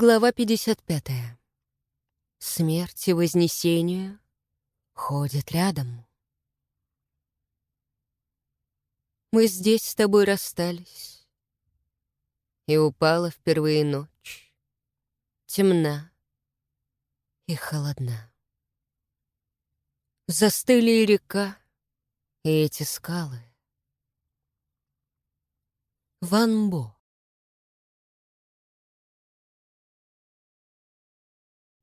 Глава 55. Смерть и вознесение ходят рядом. Мы здесь с тобой расстались, и упала впервые ночь, темна и холодна. Застыли и река, и эти скалы. Ван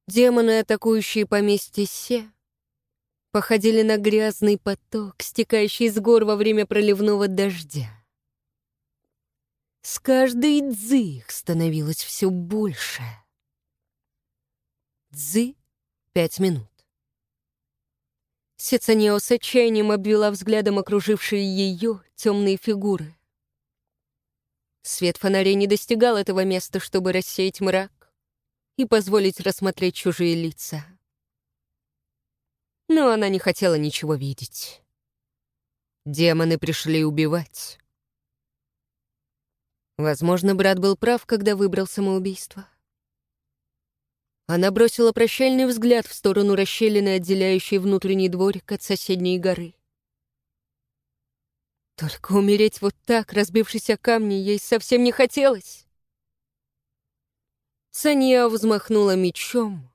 Демоны, атакующие поместье Се, походили на грязный поток, стекающий с гор во время проливного дождя. С каждой дзы их становилось все больше. Дзы — пять минут. Сецанео с отчаянием обвела взглядом окружившие ее темные фигуры. Свет фонарей не достигал этого места, чтобы рассеять мрак и позволить рассмотреть чужие лица. Но она не хотела ничего видеть. Демоны пришли убивать. Возможно, брат был прав, когда выбрал самоубийство. Она бросила прощальный взгляд в сторону расщелины, отделяющей внутренний дворик от соседней горы. Только умереть вот так, разбившись о камни, ей совсем не хотелось. Сания взмахнула мечом,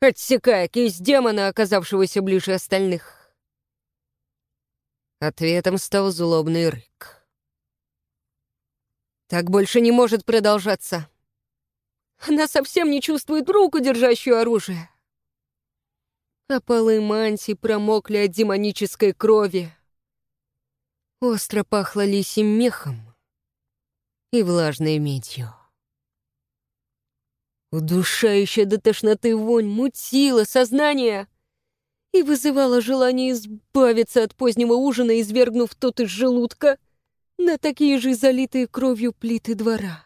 отсекая кисть демона, оказавшегося ближе остальных. Ответом стал злобный рык. Так больше не может продолжаться. Она совсем не чувствует руку, держащую оружие. А полы мантии промокли от демонической крови. Остро пахло лисим мехом и влажной медью. Удушающая до тошноты вонь мутила сознание и вызывала желание избавиться от позднего ужина, извергнув тот из желудка на такие же залитые кровью плиты двора.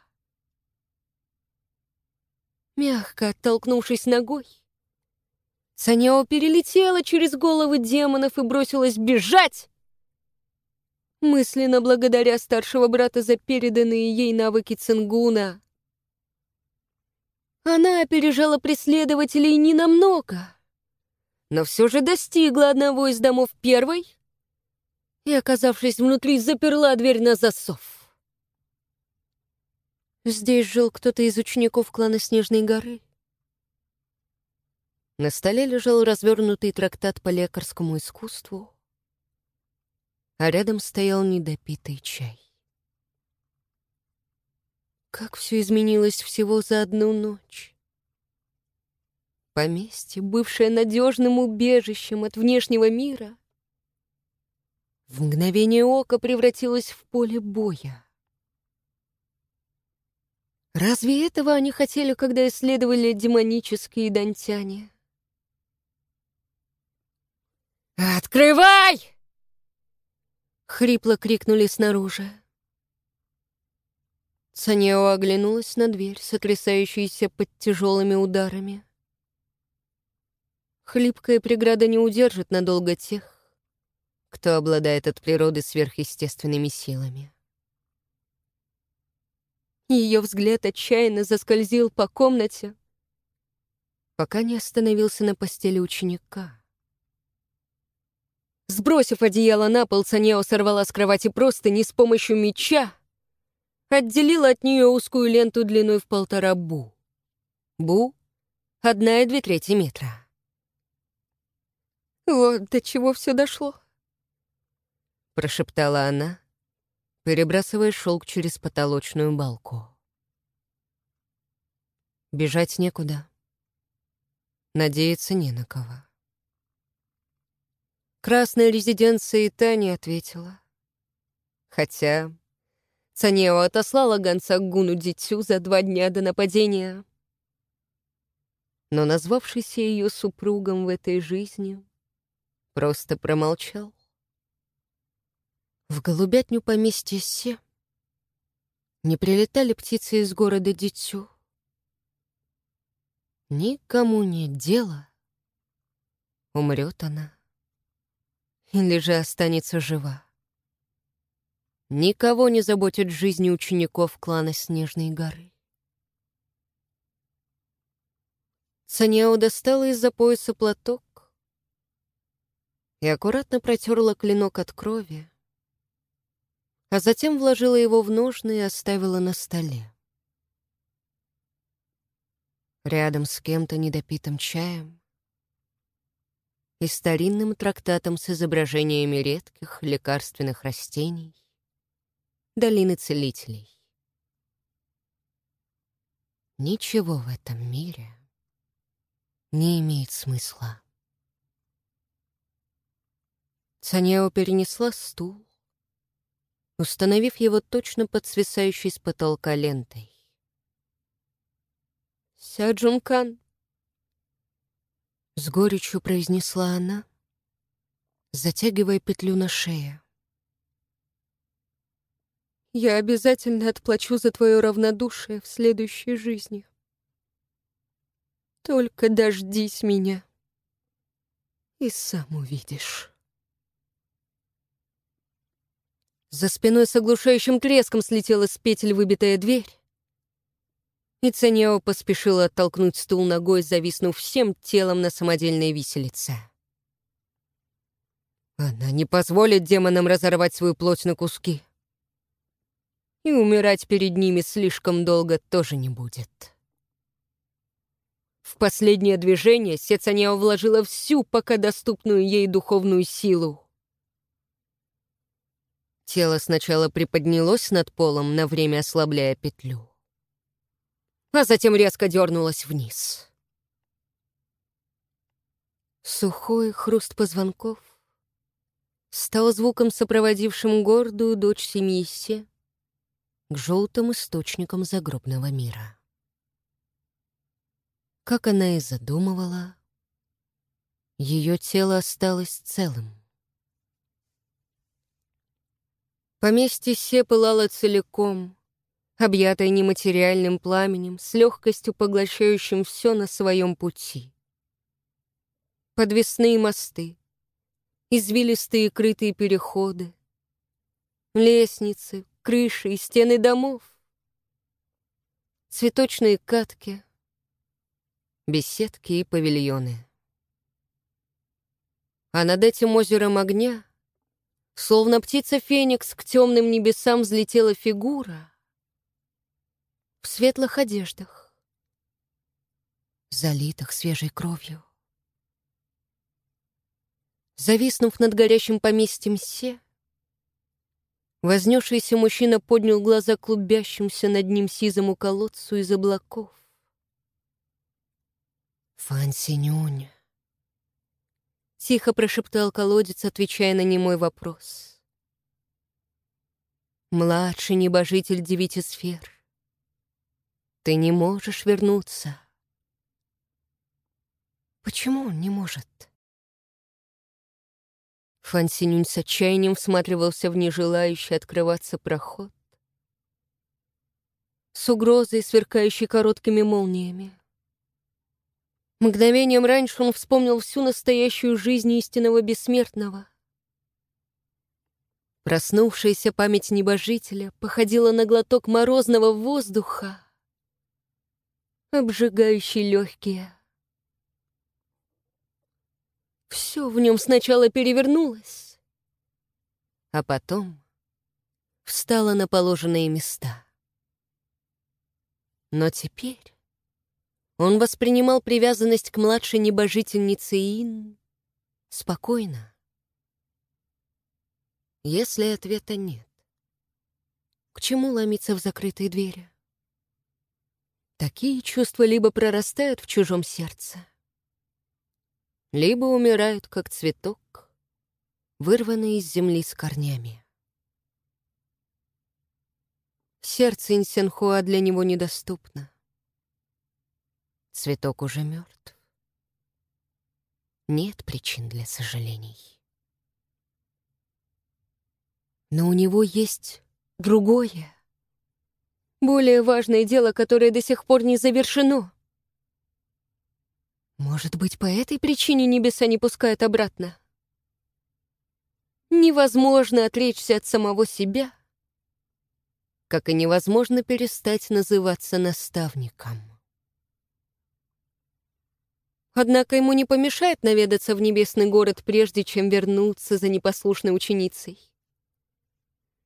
Мягко оттолкнувшись ногой, Саняо перелетела через головы демонов и бросилась бежать, мысленно благодаря старшего брата за переданные ей навыки цингуна. Она опережала преследователей ненамного, но все же достигла одного из домов первой и, оказавшись внутри, заперла дверь на засов. Здесь жил кто-то из учеников клана Снежной горы. На столе лежал развернутый трактат по лекарскому искусству, а рядом стоял недопитый чай. Как все изменилось всего за одну ночь. Поместье, бывшее надежным убежищем от внешнего мира, в мгновение ока превратилось в поле боя. Разве этого они хотели, когда исследовали демонические дантяне? «Открывай!» — хрипло крикнули снаружи. Санео оглянулась на дверь, сотрясающуюся под тяжелыми ударами. Хлипкая преграда не удержит надолго тех, кто обладает от природы сверхъестественными силами. Ее взгляд отчаянно заскользил по комнате, пока не остановился на постели ученика. Сбросив одеяло на пол, Санео сорвала с кровати просто не с помощью меча, отделила от нее узкую ленту длиной в полтора бу. Бу — одна и две трети метра. Вот до чего все дошло. Прошептала она, перебрасывая шелк через потолочную балку. Бежать некуда. Надеяться не на кого. Красная резиденция Итани ответила. Хотя Цанео отослала гонца Гуну Дитю за два дня до нападения. Но назвавшийся ее супругом в этой жизни просто промолчал. В голубятню поместья Се не прилетали птицы из города Дитю. Никому нет дела, умрет она или же останется жива. Никого не заботит жизни учеников клана Снежной горы. Саняо достала из-за пояса платок и аккуратно протерла клинок от крови, а затем вложила его в ножны и оставила на столе. Рядом с кем-то недопитым чаем и старинным трактатом с изображениями редких лекарственных растений долины целителей. Ничего в этом мире не имеет смысла. Саняо перенесла стул, установив его точно под свисающей с потолка лентой. «Сяджункан!» С горечью произнесла она, затягивая петлю на шее. «Я обязательно отплачу за твое равнодушие в следующей жизни. Только дождись меня, и сам увидишь». За спиной с оглушающим треском слетела с петель выбитая дверь, и Цанео поспешила оттолкнуть стул ногой, зависнув всем телом на самодельной виселице. Она не позволит демонам разорвать свою плоть на куски. И умирать перед ними слишком долго тоже не будет. В последнее движение Сецанео вложила всю пока доступную ей духовную силу. Тело сначала приподнялось над полом, на время ослабляя петлю, а затем резко дернулось вниз. Сухой хруст позвонков стал звуком, сопроводившим гордую дочь семьи Се к желтым источникам загробного мира. Как она и задумывала, ее тело осталось целым. Поместье Се пылало целиком, объятое нематериальным пламенем, с легкостью поглощающим все на своем пути. Подвесные мосты, извилистые крытые переходы, лестницы, крыши и стены домов, цветочные катки, беседки и павильоны. А над этим озером огня Словно птица Феникс к темным небесам взлетела фигура в светлых одеждах, залитых свежей кровью. Зависнув над горящим поместьем Се, вознесшийся мужчина поднял глаза клубящимся над ним сизому колодцу из облаков. Фан Синюнь. Тихо прошептал колодец, отвечая на немой вопрос. «Младший небожитель девяти сфер, ты не можешь вернуться». «Почему он не может?» Фан Синюнь с отчаянием всматривался в нежелающий открываться проход с угрозой, сверкающей короткими молниями. Мгновением раньше он вспомнил всю настоящую жизнь истинного бессмертного. Проснувшаяся память небожителя походила на глоток морозного воздуха, обжигающий легкие. Все в нем сначала перевернулось, а потом встало на положенные места. Но теперь он воспринимал привязанность к младшей небожительнице Ин спокойно. Если ответа нет, к чему ломиться в закрытые двери? Такие чувства либо прорастают в чужом сердце, либо умирают, как цветок, вырванный из земли с корнями. Сердце Инсенхуа для него недоступно. Цветок уже мертв. Нет причин для сожалений. Но у него есть другое, более важное дело, которое до сих пор не завершено. Может быть, по этой причине небеса не пускают обратно? Невозможно отречься от самого себя, как и невозможно перестать называться наставником. Однако ему не помешает наведаться в небесный город, прежде чем вернуться за непослушной ученицей.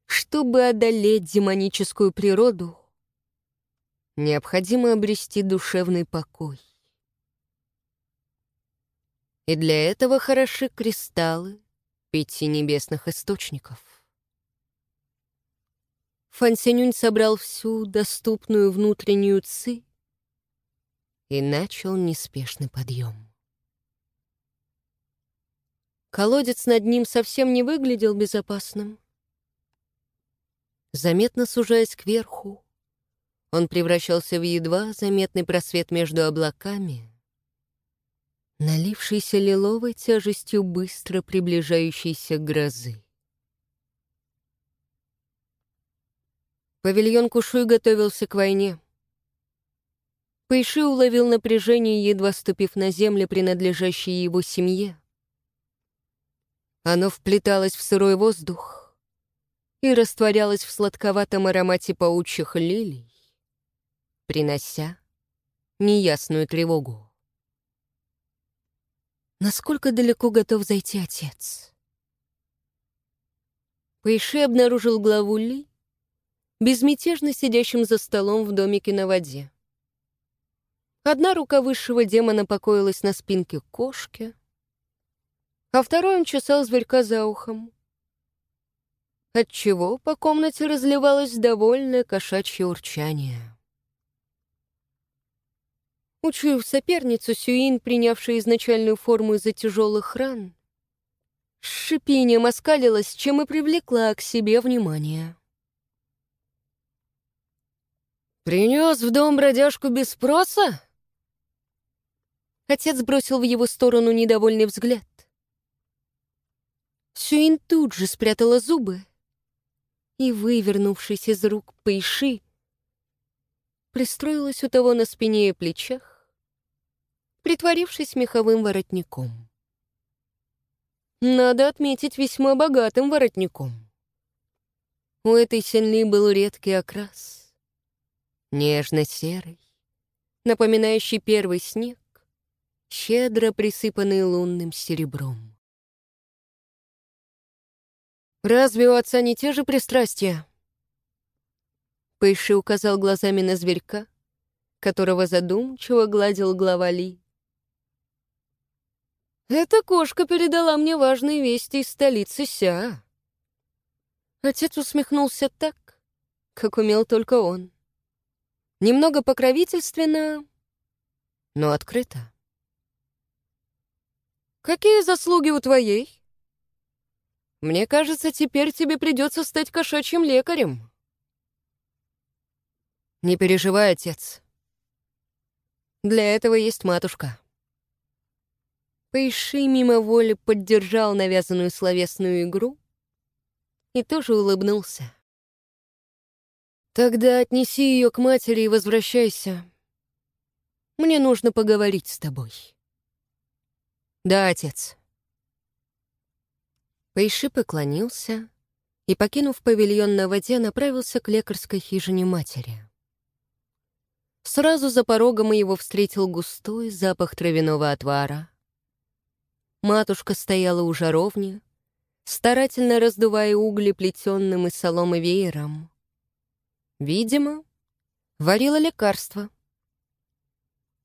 Чтобы одолеть демоническую природу, необходимо обрести душевный покой. И для этого хороши кристаллы пяти небесных источников. Фан Синюнь собрал всю доступную внутреннюю ци и начал неспешный подъем. Колодец над ним совсем не выглядел безопасным. Заметно сужаясь кверху, он превращался в едва заметный просвет между облаками, налившийся лиловой тяжестью быстро приближающейся грозы. Павильон Кушуй готовился к войне. Пэйши уловил напряжение, едва ступив на землю, принадлежащие его семье. Оно вплеталось в сырой воздух и растворялось в сладковатом аромате паучьих лилий, принося неясную тревогу. Насколько далеко готов зайти отец? Пэйши обнаружил главу Ли, безмятежно сидящим за столом в домике на воде. Одна рука высшего демона покоилась на спинке кошки, а второй он чесал зверька за ухом. Отчего по комнате разливалось довольное кошачье урчание. Учуяв соперницу, Сюин, принявшая изначальную форму из-за тяжелых ран, с шипением оскалилась, чем и привлекла к себе внимание. «Принес в дом бродяжку без спроса?» Отец бросил в его сторону недовольный взгляд. Сюин тут же спрятала зубы и, вывернувшись из рук Пэйши, пристроилась у того на спине и плечах, притворившись меховым воротником. Надо отметить весьма богатым воротником. У этой сенли был редкий окрас, нежно-серый, напоминающий первый снег, щедро присыпанный лунным серебром. «Разве у отца не те же пристрастия?» Пэйши указал глазами на зверька, которого задумчиво гладил глава Ли. «Эта кошка передала мне важные вести из столицы Ся». Отец усмехнулся так, как умел только он. Немного покровительственно, но открыто. Какие заслуги у твоей? Мне кажется, теперь тебе придется стать кошачьим лекарем. Не переживай, отец. Для этого есть матушка. Пэйши мимо воли поддержал навязанную словесную игру и тоже улыбнулся. Тогда отнеси ее к матери и возвращайся. Мне нужно поговорить с тобой. «Да, отец». Пэйши поклонился и, покинув павильон на воде, направился к лекарской хижине матери. Сразу за порогом его встретил густой запах травяного отвара. Матушка стояла у жаровни, старательно раздувая угли плетенным из соломы веером. Видимо, варила лекарство.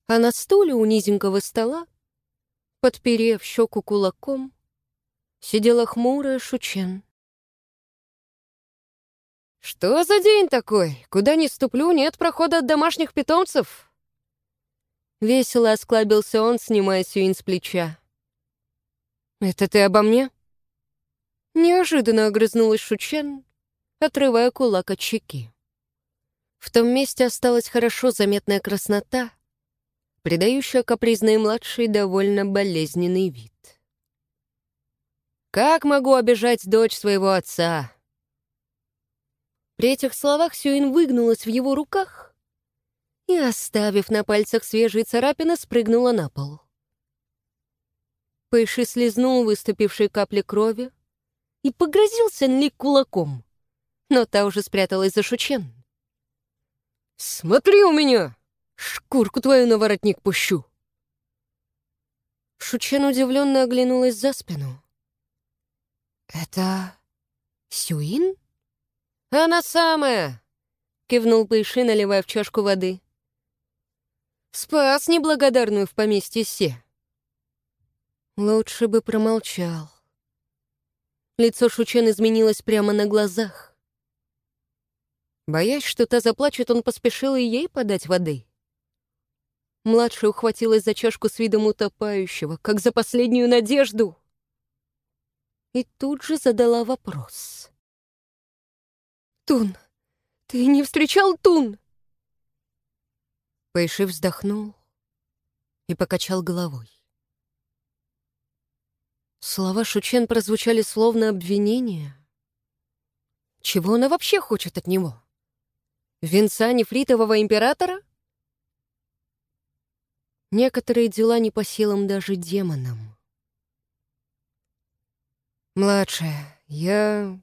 А на стуле у низенького стола подперев щеку кулаком, сидела хмурая Шучен. «Что за день такой? Куда ни ступлю, нет прохода от домашних питомцев?» Весело осклабился он, снимая Сюин с плеча. «Это ты обо мне?» Неожиданно огрызнулась Шучен, отрывая кулак от щеки. В том месте осталась хорошо заметная краснота, придающая капризной младшей довольно болезненный вид. «Как могу обижать дочь своего отца?» При этих словах Сюин выгнулась в его руках и, оставив на пальцах свежие царапины, спрыгнула на пол. Пэйши слезнул выступившие капли крови и погрозился Нли кулаком, но та уже спряталась за Шучен. «Смотри у меня!» Шкурку твою на воротник пущу!» Шучен удивленно оглянулась за спину. «Это Сюин?» «Она самая!» — кивнул Пэйши, наливая в чашку воды. «Спас неблагодарную в поместье Се». Лучше бы промолчал. Лицо Шучен изменилось прямо на глазах. Боясь, что та заплачет, он поспешил и ей подать воды. Младшая ухватилась за чашку с видом утопающего, как за последнюю надежду. И тут же задала вопрос. «Тун, ты не встречал Тун?» Пэйши вздохнул и покачал головой. Слова Шучен прозвучали словно обвинение. Чего она вообще хочет от него? Венца нефритового императора? Некоторые дела не по силам даже демонам. «Младшая, я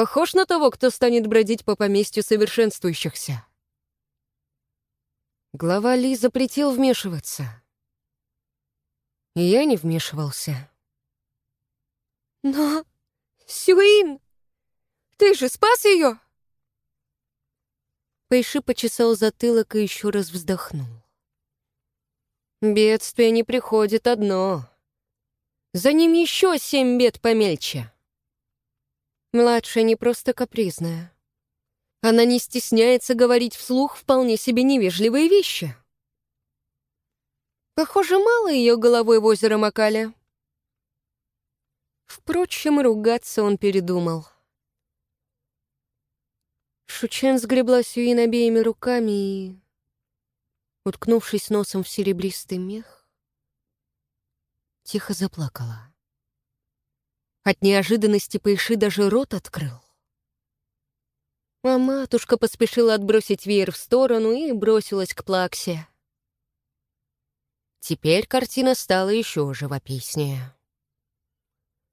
похож на того, кто станет бродить по поместью совершенствующихся?» Глава Ли запретил вмешиваться. И я не вмешивался. «Но... Сюин! Ты же спас ее!» Пэйши почесал затылок и еще раз вздохнул. Бедствие не приходит одно. За ним еще семь бед помельче. Младшая не просто капризная. Она не стесняется говорить вслух вполне себе невежливые вещи. Похоже, мало ее головой в озеро макали. Впрочем, ругаться он передумал. Шучен сгребла Сюин обеими руками и уткнувшись носом в серебристый мех, тихо заплакала. От неожиданности Пэйши даже рот открыл. А матушка поспешила отбросить веер в сторону и бросилась к Плаксе. Теперь картина стала еще живописнее.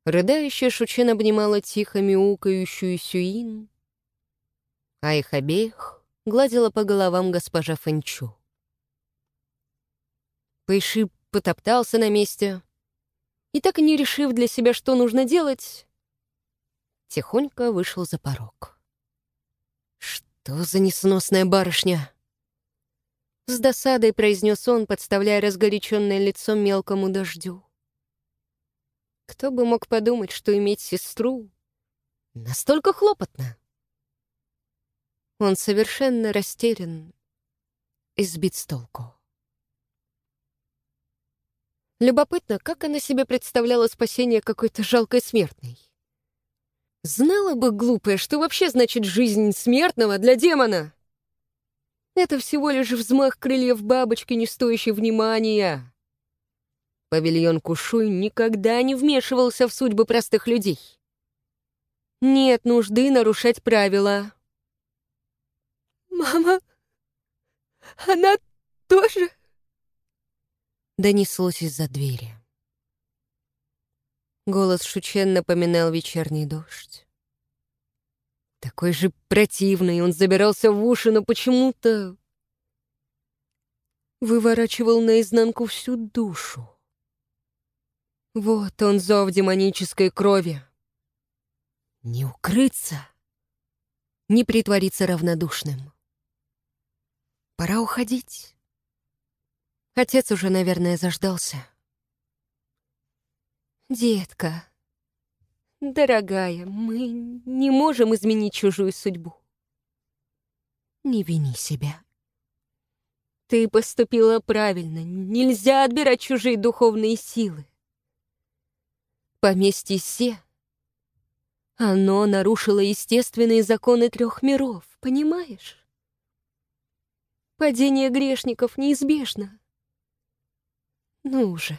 Рыдающая Шучин обнимала тихо мяукающую Сюин, а их обеих гладила по головам госпожа Фэнчу. Пэйши потоптался на месте и, так не решив для себя, что нужно делать, тихонько вышел за порог. «Что за несносная барышня?» С досадой произнес он, подставляя разгоряченное лицо мелкому дождю. Кто бы мог подумать, что иметь сестру настолько хлопотно? Он совершенно растерян и сбит с толку. Любопытно, как она себе представляла спасение какой-то жалкой смертной. Знала бы, глупая, что вообще значит жизнь смертного для демона. Это всего лишь взмах крыльев бабочки, не стоящий внимания. Павильон Кушуй никогда не вмешивался в судьбы простых людей. Нет нужды нарушать правила. «Мама, она тоже...» донеслось из-за двери. Голос Шучен напоминал вечерний дождь. Такой же противный, он забирался в уши, но почему-то выворачивал наизнанку всю душу. Вот он, зов демонической крови. Не укрыться, не притвориться равнодушным. Пора уходить. Отец уже, наверное, заждался. «Детка, дорогая, мы не можем изменить чужую судьбу. Не вини себя. Ты поступила правильно. Нельзя отбирать чужие духовные силы. Поместье Се. Оно нарушило естественные законы трех миров, понимаешь? Падение грешников неизбежно. Ну же,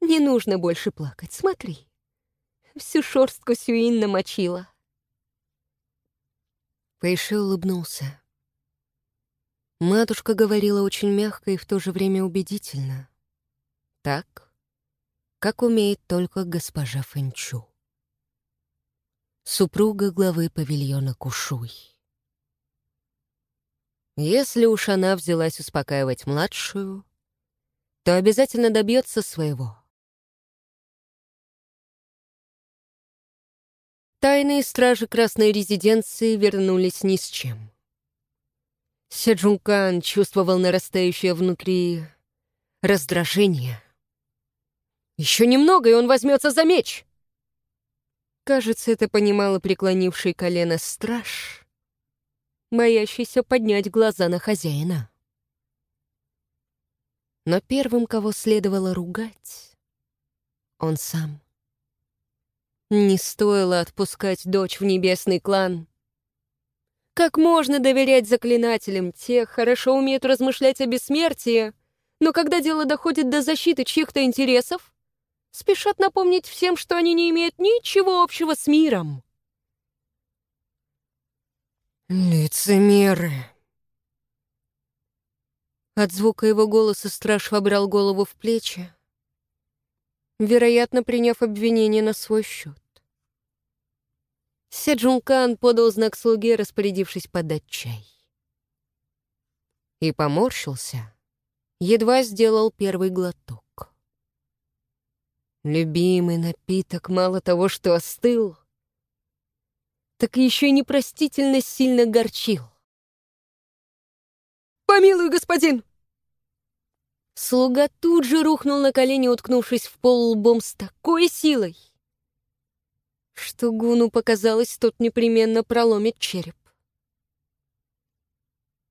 не нужно больше плакать, смотри. Всю шорстку Сюин намочила. Пэйши улыбнулся. Матушка говорила очень мягко и в то же время убедительно. Так, как умеет только госпожа Фэнчу. Супруга главы павильона Кушуй. Если уж она взялась успокаивать младшую, то обязательно добьется своего. Тайные стражи Красной резиденции вернулись ни с чем. Седжункан чувствовал нарастающее внутри раздражение. Еще немного, и он возьмется за меч. Кажется, это понимал и преклонивший колено страж, боящийся поднять глаза на хозяина. Но первым, кого следовало ругать, он сам. Не стоило отпускать дочь в небесный клан. Как можно доверять заклинателям? Те хорошо умеют размышлять о бессмертии, но когда дело доходит до защиты чьих-то интересов, спешат напомнить всем, что они не имеют ничего общего с миром. Лицемеры. От звука его голоса страж вобрал голову в плечи, вероятно, приняв обвинение на свой счет. Седжункан подал знак слуге, распорядившись подать чай. И поморщился, едва сделал первый глоток. Любимый напиток мало того, что остыл, так еще и непростительно сильно горчил. «Помилуй, господин!» Слуга тут же рухнул на колени, уткнувшись в пол лбом с такой силой, что Гуну показалось, тот непременно проломит череп.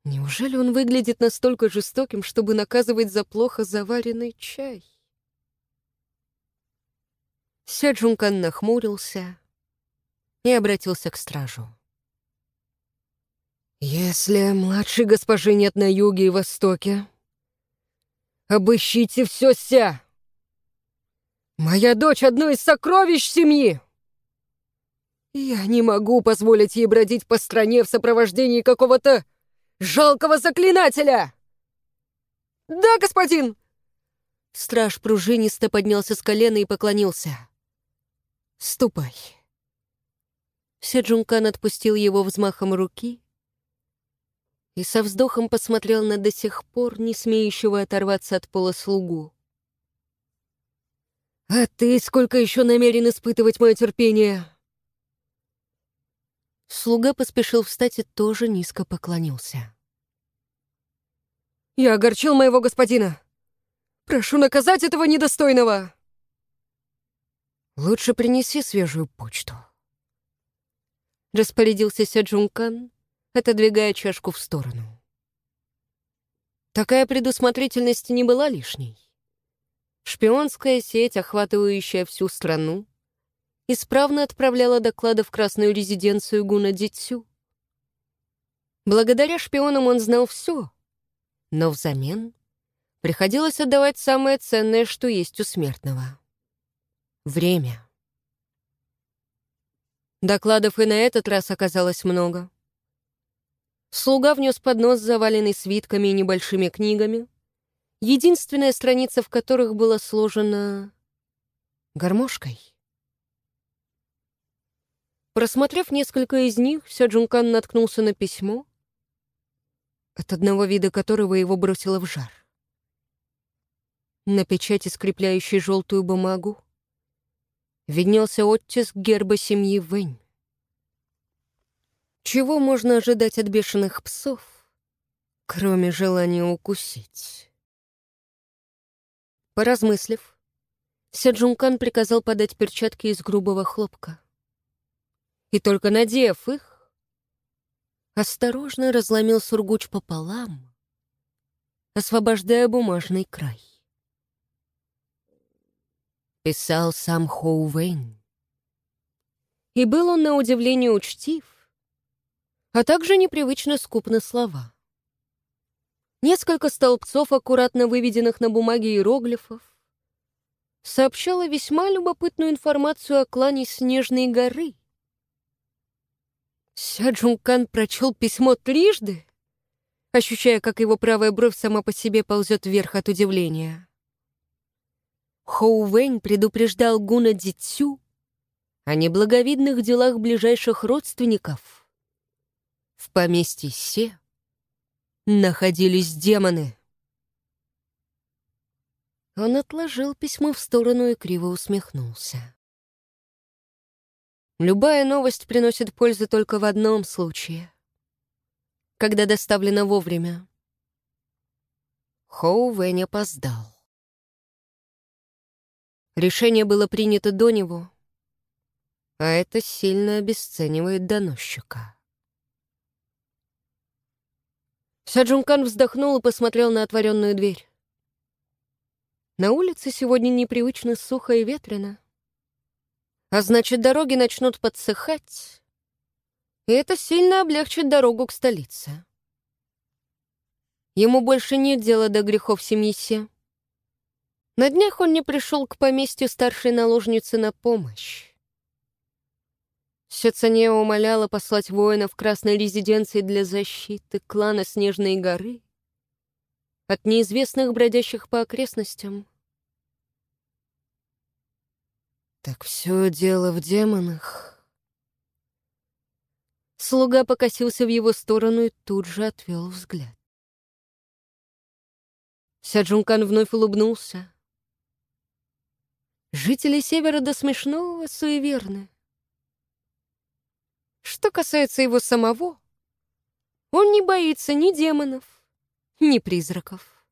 Неужели он выглядит настолько жестоким, чтобы наказывать за плохо заваренный чай? Сяджункан нахмурился и обратился к стражу. «Если младшей госпожи нет на юге и востоке, обыщите все ся! Моя дочь — одно из сокровищ семьи! Я не могу позволить ей бродить по стране в сопровождении какого-то жалкого заклинателя!» «Да, господин!» Страж пружинисто поднялся с колена и поклонился. «Ступай». Седжункан отпустил его взмахом руки и со вздохом посмотрел на до сих пор не смеющего оторваться от пола слугу. «А ты сколько еще намерен испытывать мое терпение?» Слуга поспешил встать и тоже низко поклонился. «Я огорчил моего господина. Прошу наказать этого недостойного!» «Лучше принеси свежую почту». Распорядился Сяджункан, отодвигая чашку в сторону. Такая предусмотрительность не была лишней. Шпионская сеть, охватывающая всю страну, исправно отправляла доклады в красную резиденцию Гуна Дитсю. Благодаря шпионам он знал все, но взамен приходилось отдавать самое ценное, что есть у смертного — время. Докладов и на этот раз оказалось много. Слуга внес поднос, заваленный свитками и небольшими книгами, единственная страница в которых была сложена гармошкой. Просмотрев несколько из них, Сяджункан наткнулся на письмо, от одного вида которого его бросило в жар. На печати, скрепляющей желтую бумагу, виднелся оттиск герба семьи Вэнь. Чего можно ожидать от бешеных псов, кроме желания укусить? Поразмыслив, Сяджункан приказал подать перчатки из грубого хлопка и только надев их, осторожно разломил сургуч пополам, освобождая бумажный край. Писал сам Хоу Вэнь. И был он на удивление учтив, а также непривычно скуп на слова. Несколько столбцов, аккуратно выведенных на бумаге иероглифов, сообщало весьма любопытную информацию о клане Снежной горы — Сяджункан прочел письмо трижды, ощущая, как его правая бровь сама по себе ползет вверх от удивления. Хоу Вэнь предупреждал Гуна Дитсю о неблаговидных делах ближайших родственников. В поместье Се находились демоны. Он отложил письмо в сторону и криво усмехнулся. Любая новость приносит пользу только в одном случае. Когда доставлена вовремя. Хоу Вэнь опоздал. Решение было принято до него, а это сильно обесценивает доносчика. Саджункан вздохнул и посмотрел на отворенную дверь. На улице сегодня непривычно сухо и ветрено. А значит, дороги начнут подсыхать, и это сильно облегчит дорогу к столице. Ему больше нет дела до грехов семьи Се. На днях он не пришел к поместью старшей наложницы на помощь. Сецане умоляла послать воинов красной резиденции для защиты клана Снежной горы от неизвестных бродящих по окрестностям. Так все дело в демонах. Слуга покосился в его сторону и тут же отвел взгляд. Сяджункан вновь улыбнулся. Жители Севера до смешного суеверны. Что касается его самого, он не боится ни демонов, ни призраков.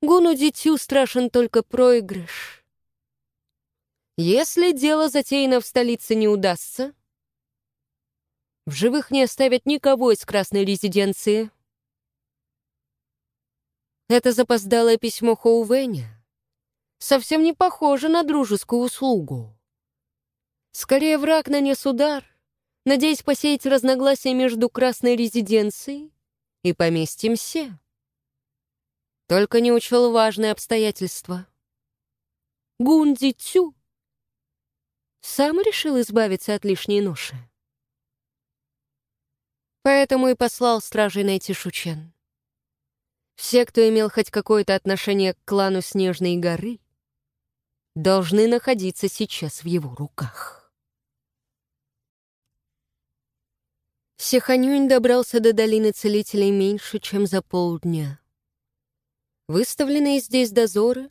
Гуну Дитю страшен только проигрыш — если дело затеяно в столице не удастся, в живых не оставят никого из красной резиденции. Это запоздалое письмо Хоувеня совсем не похоже на дружескую услугу. Скорее, враг нанес удар, надеясь посеять разногласия между красной резиденцией и поместьем Се. Только не учел важное обстоятельство. Гунди Цю сам решил избавиться от лишней ноши. Поэтому и послал стражей найти Шучен. Все, кто имел хоть какое-то отношение к клану Снежной горы, должны находиться сейчас в его руках. Сеханюнь добрался до долины целителей меньше, чем за полдня. Выставленные здесь дозоры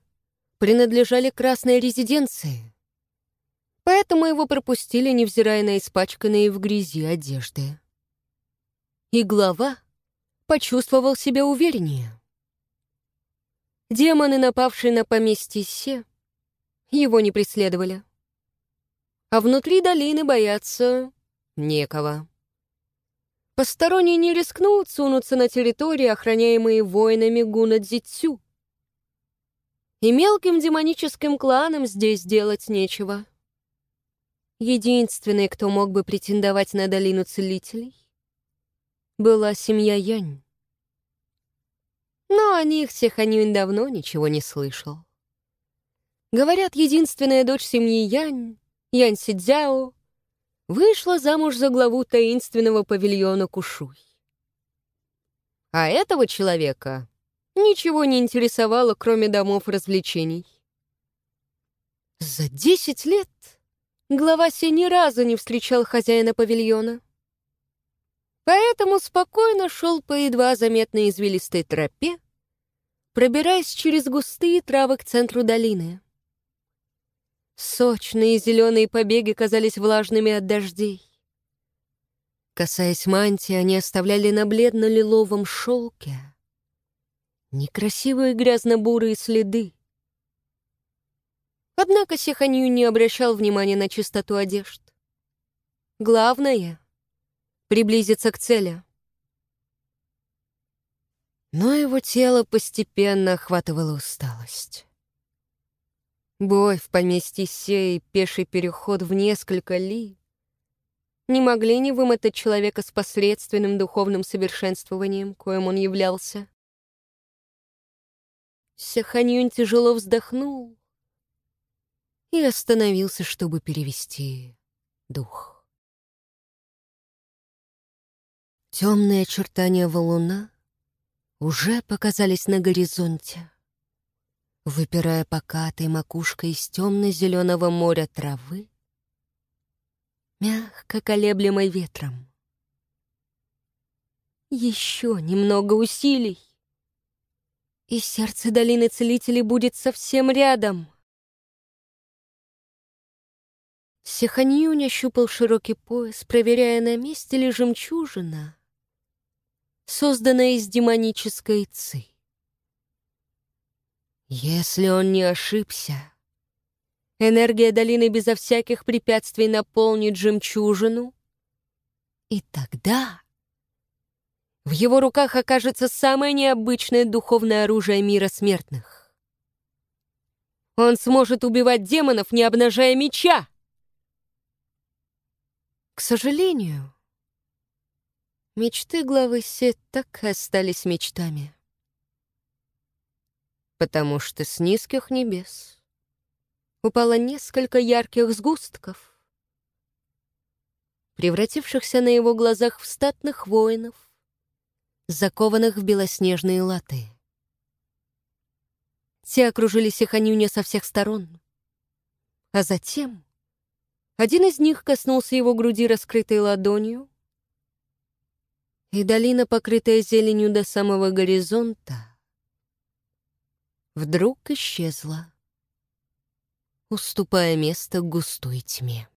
принадлежали красной резиденции, Поэтому его пропустили, невзирая на испачканные в грязи одежды. И глава почувствовал себя увереннее. Демоны, напавшие на поместье Се, его не преследовали. А внутри долины бояться некого. Посторонние не рискнут сунуться на территории, охраняемые воинами Гуна Дзитсю. И мелким демоническим кланам здесь делать нечего. Единственной, кто мог бы претендовать на долину целителей, была семья Янь. Но о них всех Анюнь давно ничего не слышал. Говорят, единственная дочь семьи Янь, Янь Сидзяо, вышла замуж за главу таинственного павильона Кушуй. А этого человека ничего не интересовало, кроме домов развлечений. За десять лет глава Се ни разу не встречал хозяина павильона. Поэтому спокойно шел по едва заметной извилистой тропе, пробираясь через густые травы к центру долины. Сочные зеленые побеги казались влажными от дождей. Касаясь мантии, они оставляли на бледно-лиловом шелке некрасивые грязно-бурые следы, Однако Сиханью не обращал внимания на чистоту одежд. Главное — приблизиться к цели. Но его тело постепенно охватывала усталость. Бой в поместье Сей, пеший переход в несколько ли не могли не вымотать человека с посредственным духовным совершенствованием, коим он являлся. Сеханьюнь тяжело вздохнул и остановился, чтобы перевести дух. Темные очертания валуна уже показались на горизонте, выпирая покатой макушкой из темно-зеленого моря травы, мягко колеблемой ветром. Еще немного усилий, И сердце долины целителей будет совсем рядом. Сиханьюнь ощупал широкий пояс, проверяя, на месте ли жемчужина, созданная из демонической ци. Если он не ошибся, энергия долины безо всяких препятствий наполнит жемчужину, и тогда в его руках окажется самое необычное духовное оружие мира смертных. Он сможет убивать демонов, не обнажая меча. К сожалению, мечты главы Сет так и остались мечтами. Потому что с низких небес упало несколько ярких сгустков, превратившихся на его глазах в статных воинов, закованных в белоснежные латы. Те окружили Сиханюня со всех сторон. А затем один из них коснулся его груди раскрытой ладонью, и долина, покрытая зеленью до самого горизонта, вдруг исчезла, уступая место густой тьме.